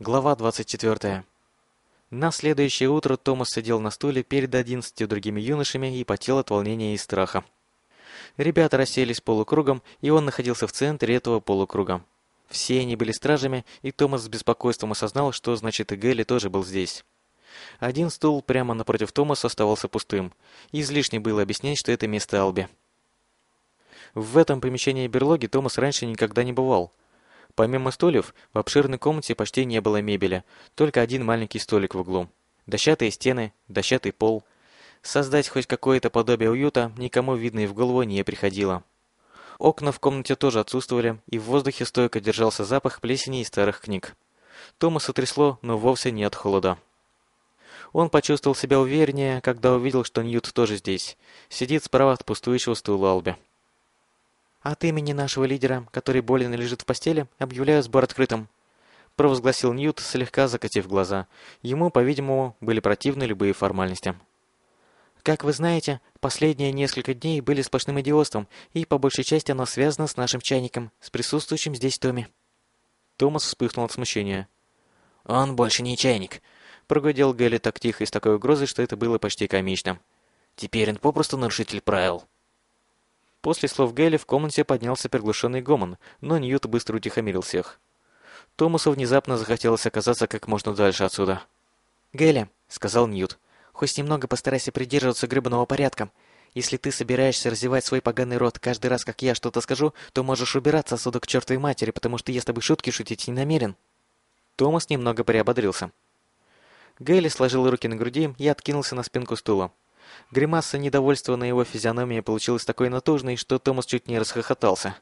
Глава 24. На следующее утро Томас сидел на стуле перед одиннадцатью другими юношами и потел от волнения и страха. Ребята расселись полукругом, и он находился в центре этого полукруга. Все они были стражами, и Томас с беспокойством осознал, что значит и Гелли тоже был здесь. Один стул прямо напротив Томаса оставался пустым. Излишне было объяснять, что это место Алби. В этом помещении берлоги Томас раньше никогда не бывал. Помимо стульев, в обширной комнате почти не было мебели, только один маленький столик в углу. Дощатые стены, дощатый пол. Создать хоть какое-то подобие уюта никому видно и в голову не приходило. Окна в комнате тоже отсутствовали, и в воздухе стойко держался запах плесени и старых книг. Томаса трясло, но вовсе не от холода. Он почувствовал себя увереннее, когда увидел, что Ньют тоже здесь. Сидит справа от пустующего стула Алби. «От имени нашего лидера, который болен и лежит в постели, объявляю сбор открытым», провозгласил Ньют, слегка закатив глаза. Ему, по-видимому, были противны любые формальности. Как вы знаете, последние несколько дней были сплошным идиотством, и по большей части оно связано с нашим чайником, с присутствующим здесь Томми. Томас вспыхнул от смущения. «Он больше не чайник», — прогудел Гэлли так тихо и с такой угрозой, что это было почти комично. «Теперь он попросту нарушитель правил». После слов Гелли в комнате поднялся приглушенный гомон, но Ньют быстро утихомирил всех. Томасу внезапно захотелось оказаться как можно дальше отсюда. «Гелли», — сказал Ньют, — «хоть немного постарайся придерживаться гребаного порядка. Если ты собираешься развивать свой поганый рот каждый раз, как я что-то скажу, то можешь убираться отсюда к чертовой матери, потому что я с тобой шутки шутить не намерен». Томас немного приободрился. Гелли сложил руки на груди и откинулся на спинку стула. Гримаса недовольства на его физиономии получилась такой натужной, что Томас чуть не расхохотался.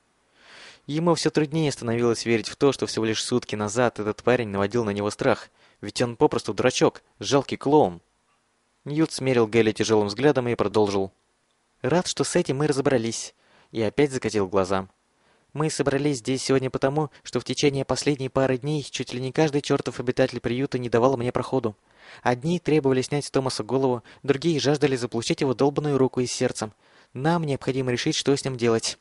Ему все труднее становилось верить в то, что всего лишь сутки назад этот парень наводил на него страх, ведь он попросту дурачок, жалкий клоун. Ньют смерил Гелли тяжелым взглядом и продолжил. «Рад, что с этим мы разобрались». И опять закатил глаза. «Мы собрались здесь сегодня потому, что в течение последней пары дней чуть ли не каждый чертов обитатель приюта не давал мне проходу. Одни требовали снять с Томаса голову, другие жаждали заполучить его долбанную руку и сердцем. Нам необходимо решить, что с ним делать.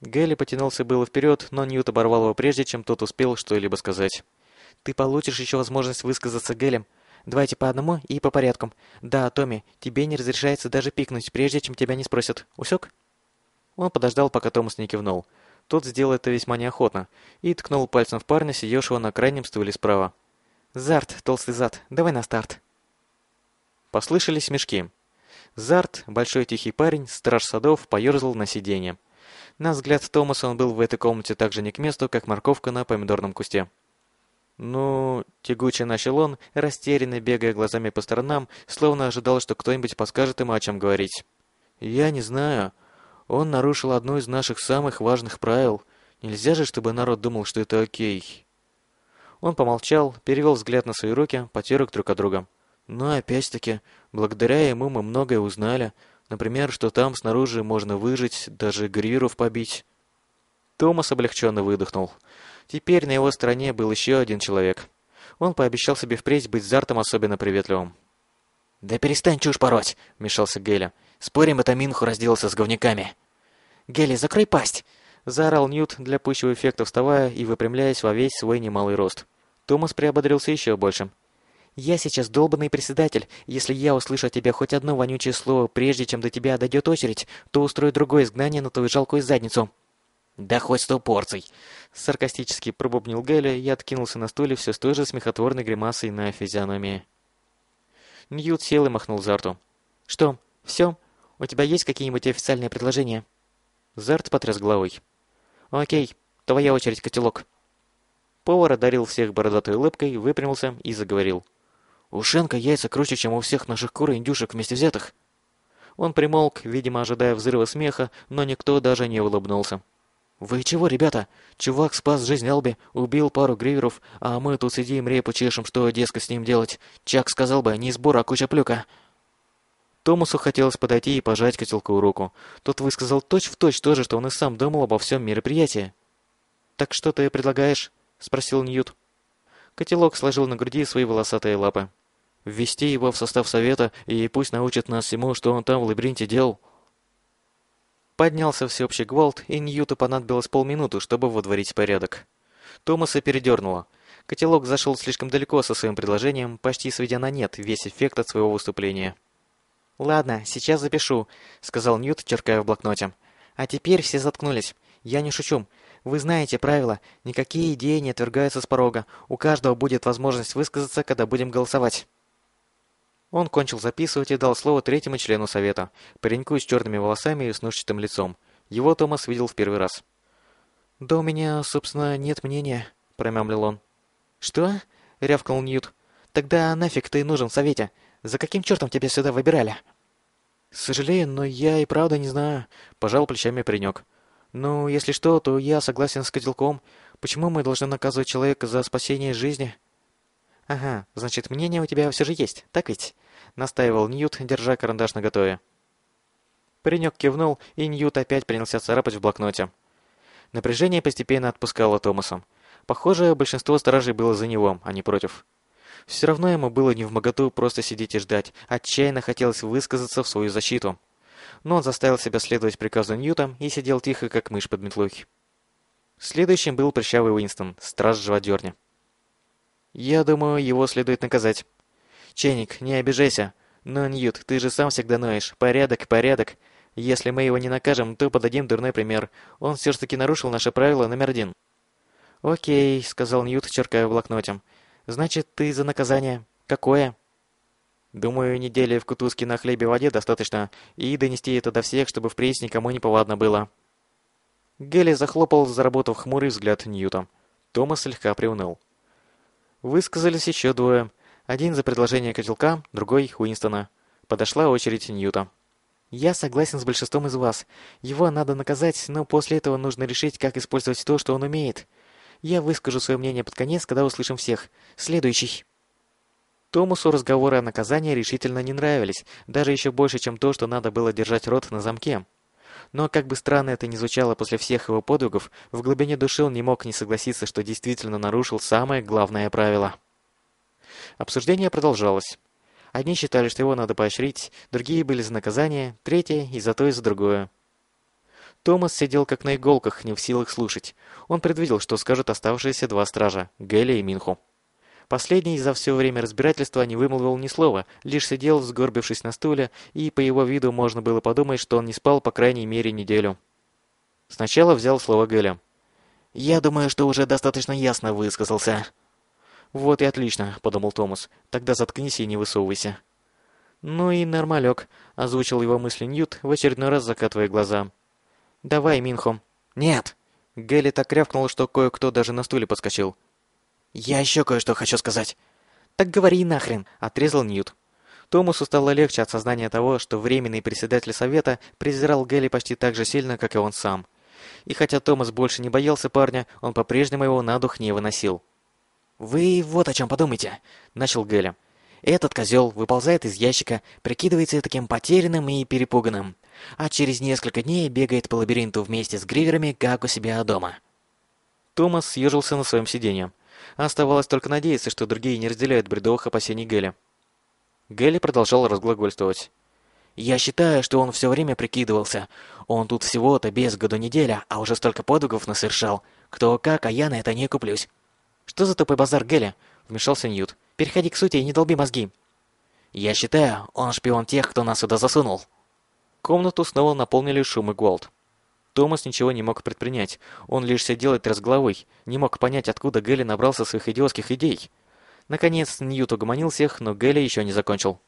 Гэлли потянулся было вперед, но Ньют оборвал его прежде, чем тот успел что-либо сказать. «Ты получишь еще возможность высказаться Гэлем. Давайте по одному и по порядку. Да, Томми, тебе не разрешается даже пикнуть, прежде чем тебя не спросят. Усек?» Он подождал, пока Томас не кивнул. Тот сделал это весьма неохотно и ткнул пальцем в парня, сидевшего на крайнем стуле справа. «Зарт, толстый зад, давай на старт». Послышались смешки. Зарт, большой тихий парень, страж садов, поерзал на сиденье. На взгляд Томаса он был в этой комнате так же не к месту, как морковка на помидорном кусте. «Ну...» — тягуче начал он, растерянно бегая глазами по сторонам, словно ожидал, что кто-нибудь подскажет ему, о чем говорить. «Я не знаю. Он нарушил одно из наших самых важных правил. Нельзя же, чтобы народ думал, что это окей». Он помолчал, перевел взгляд на свои руки, потер их друг от друга. Но опять-таки, благодаря ему мы многое узнали. Например, что там снаружи можно выжить, даже гриров побить. Томас облегченно выдохнул. Теперь на его стороне был еще один человек. Он пообещал себе впредь быть Зартом особенно приветливым. «Да перестань чушь пороть!» — вмешался Геля. «Спорим, это Минху разделался с говняками!» «Гели, закрой пасть!» Заорал Ньют для пущего эффекта, вставая и выпрямляясь во весь свой немалый рост. Томас приободрился еще больше. «Я сейчас долбанный председатель. Если я услышу от тебя хоть одно вонючее слово, прежде чем до тебя дойдет очередь, то устрою другое изгнание на твою жалкую задницу». «Да хоть сто порций!» Саркастически пробубнил Гэлли и откинулся на стуле все с той же смехотворной гримасой на физиономии. Ньют сел и махнул Зарту. «Что, все? У тебя есть какие-нибудь официальные предложения?» Зарт потряс головой. «Окей, твоя очередь, котелок». Повар одарил всех бородатой улыбкой, выпрямился и заговорил. «У Шенка яйца круче, чем у всех наших кур и индюшек вместе взятых». Он примолк, видимо, ожидая взрыва смеха, но никто даже не улыбнулся. «Вы чего, ребята? Чувак спас жизнь Алби, убил пару гриверов, а мы тут сидим репу чешем, что, дескать, с ним делать. Чак сказал бы, не сбор, а куча плюка». Томасу хотелось подойти и пожать котелку руку. Тот высказал точь-в-точь точь то же, что он и сам думал обо всем мероприятии. «Так что ты предлагаешь?» — спросил Ньют. Котелок сложил на груди свои волосатые лапы. «Ввести его в состав совета, и пусть научит нас всему, что он там в лабиринте делал». Поднялся всеобщий гвалт, и Ньюту понадобилось полминуты, чтобы водворить порядок. Томаса передернуло. Котелок зашел слишком далеко со своим предложением, почти сведя на нет весь эффект от своего выступления. «Ладно, сейчас запишу», — сказал Ньют, черкая в блокноте. «А теперь все заткнулись. Я не шучу. Вы знаете правила. Никакие идеи не отвергаются с порога. У каждого будет возможность высказаться, когда будем голосовать». Он кончил записывать и дал слово третьему члену совета, пареньку с черными волосами и снушчатым лицом. Его Томас видел в первый раз. «Да у меня, собственно, нет мнения», — промямлил он. «Что?» — рявкнул Ньют. «Тогда нафиг ты нужен в совете? За каким чертом тебя сюда выбирали?» «Сожалею, но я и правда не знаю», — пожал плечами паренек. «Ну, если что, то я согласен с котелком. Почему мы должны наказывать человека за спасение жизни?» «Ага, значит, мнение у тебя все же есть, так ведь?» — настаивал Ньют, держа карандаш наготове. Паренек кивнул, и Ньют опять принялся царапать в блокноте. Напряжение постепенно отпускало Томаса. Похоже, большинство стражей было за него, а не против. Все равно ему было не в моготу просто сидеть и ждать, отчаянно хотелось высказаться в свою защиту. Но он заставил себя следовать приказу Ньюта и сидел тихо, как мышь под метлой. Следующим был прыщавый Уинстон, страж живодерни. Я думаю, его следует наказать. Чайник, не обижайся. Но, Ньют, ты же сам всегда ноешь. Порядок, порядок. Если мы его не накажем, то подадим дурной пример. Он все-таки нарушил наше правило номер один. «Окей», — сказал Ньют, черкая в блокноте. «Значит, ты за наказание. Какое?» «Думаю, недели в кутузке на хлебе в воде достаточно, и донести это до всех, чтобы впредь никому не повадно было». Гелли захлопал, заработав хмурый взгляд Ньюта. Томас слегка приуныл. Высказались еще двое. Один за предложение котелка, другой — Уинстона. Подошла очередь Ньюта. «Я согласен с большинством из вас. Его надо наказать, но после этого нужно решить, как использовать то, что он умеет. Я выскажу свое мнение под конец, когда услышим всех. Следующий». Томасу разговоры о наказании решительно не нравились, даже еще больше, чем то, что надо было держать рот на замке. Но как бы странно это ни звучало после всех его подвигов, в глубине души он не мог не согласиться, что действительно нарушил самое главное правило. Обсуждение продолжалось. Одни считали, что его надо поощрить, другие были за наказание, третьи и за то, и за другое. Томас сидел как на иголках, не в силах слушать. Он предвидел, что скажут оставшиеся два стража – Гелли и Минху. Последний за все время разбирательства не вымолвил ни слова, лишь сидел, сгорбившись на стуле, и по его виду можно было подумать, что он не спал по крайней мере неделю. Сначала взял слово Гэля. «Я думаю, что уже достаточно ясно высказался». «Вот и отлично», — подумал Томас. «Тогда заткнись и не высовывайся». «Ну и нормалек», — озвучил его мысли Ньют, в очередной раз закатывая глаза. «Давай, Минхо». «Нет!» Гелли так рявкнул, что кое-кто даже на стуле подскочил. «Я еще кое-что хочу сказать». «Так говори нахрен», — отрезал Ньют. Томасу стало легче от сознания того, что временный председатель совета презирал Гелли почти так же сильно, как и он сам. И хотя Томас больше не боялся парня, он по-прежнему его на дух не выносил. «Вы вот о чем подумайте», — начал Гелли. «Этот козел выползает из ящика, прикидывается таким потерянным и перепуганным, а через несколько дней бегает по лабиринту вместе с гриверами, как у себя дома». Томас съежился на своем сиденье. Оставалось только надеяться, что другие не разделяют бредовых опасений Гелли. Гелли продолжал разглагольствовать. «Я считаю, что он все время прикидывался. Он тут всего-то без году неделя, а уже столько подвигов насовершал. Кто как, а я на это не куплюсь». «Что за тупой базар, Гелли?» — вмешался Ньют. «Переходи к сути и не долби мозги». «Я считаю, он шпион тех, кто нас сюда засунул». Комнату снова наполнили шум и гвалт. Томас ничего не мог предпринять. Он лишь сидел и тряс головой. Не мог понять, откуда Гелли набрался своих идиотских идей. Наконец, Ньют угомонил всех, но Гелли еще не закончил.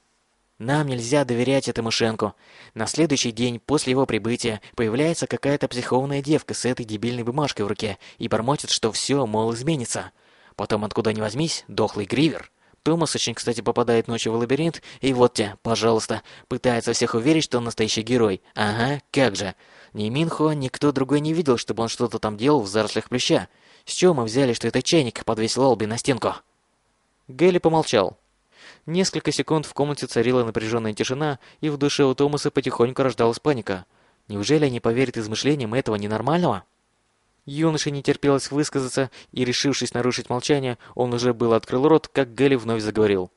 «Нам нельзя доверять этому Шенку. На следующий день после его прибытия появляется какая-то психованная девка с этой дебильной бумажкой в руке и бормочет, что все, мол, изменится. Потом, откуда ни возьмись, дохлый гривер. Томас очень, кстати, попадает ночью в лабиринт, и вот тебе, пожалуйста, пытается всех уверить, что он настоящий герой. Ага, как же. Ни Минхо, никто другой не видел, чтобы он что-то там делал в зарослях плюща. С чего мы взяли, что это чайник подвесил Алби на стенку?» Гелли помолчал. Несколько секунд в комнате царила напряженная тишина, и в душе у Томаса потихоньку рождалась паника. Неужели они поверят измышлениям этого ненормального? Юноше не терпелось высказаться, и, решившись нарушить молчание, он уже был открыл рот, как Гелли вновь заговорил.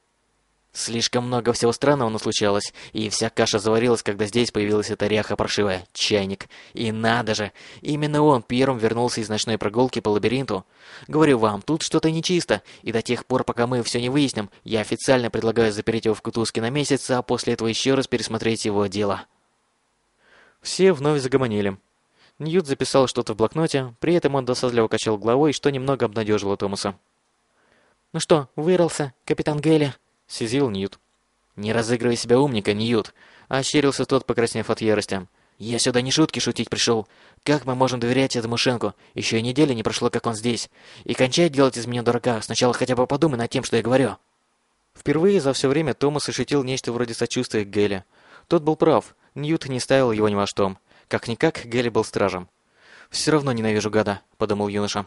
Слишком много всего странного наслучалось, и вся каша заварилась, когда здесь появилась эта ряха паршивая, чайник. И надо же, именно он первым вернулся из ночной прогулки по лабиринту. Говорю вам, тут что-то нечисто, и до тех пор, пока мы все не выясним, я официально предлагаю запереть его в кутузке на месяц, а после этого еще раз пересмотреть его дело. Все вновь загомонили. Ньют записал что-то в блокноте, при этом он досадливо качал головой, что немного обнадежило Томаса. «Ну что, вырвался, капитан Гелли?» Сизил Ньют. «Не разыгрывай себя умника, Ньют!» Ощерился тот, покраснев от ярости. «Я сюда не шутки шутить пришел. Как мы можем доверять этому Шенку? Еще и недели не прошло, как он здесь. И кончай делать из меня дурака. Сначала хотя бы подумай над тем, что я говорю». Впервые за все время Томас ощутил нечто вроде сочувствия к Геле. Тот был прав. Ньют не ставил его ни во что. Как-никак, Гелли был стражем. «Все равно ненавижу гада», — подумал юноша.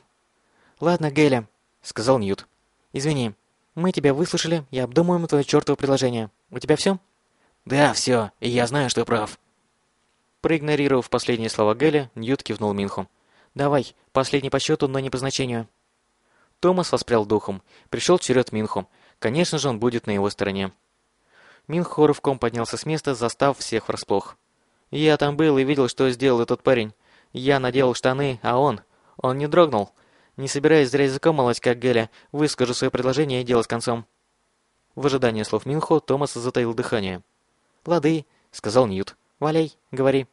«Ладно, Гелли», — сказал Ньют. «Извини, мы тебя выслушали и обдумываем твое чертово предложение. У тебя все?» «Да, все, и я знаю, что прав». Проигнорировав последние слова Гэля, Ньют кивнул Минху. «Давай, последний по счету, но не по значению». Томас воспрял духом. Пришел черед Минху. Конечно же, он будет на его стороне. Минху рывком поднялся с места, застав всех врасплох. «Я там был и видел, что сделал этот парень. Я надел штаны, а он... Он не дрогнул. Не собираясь зря языком молоть, как Геля, выскажу свое предложение и дело с концом». В ожидании слов Минхо Томас затаил дыхание. «Лады», — сказал Ньют. «Валяй, говори».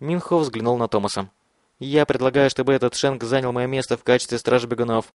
Минхо взглянул на Томаса. «Я предлагаю, чтобы этот Шенк занял мое место в качестве стража бегунов.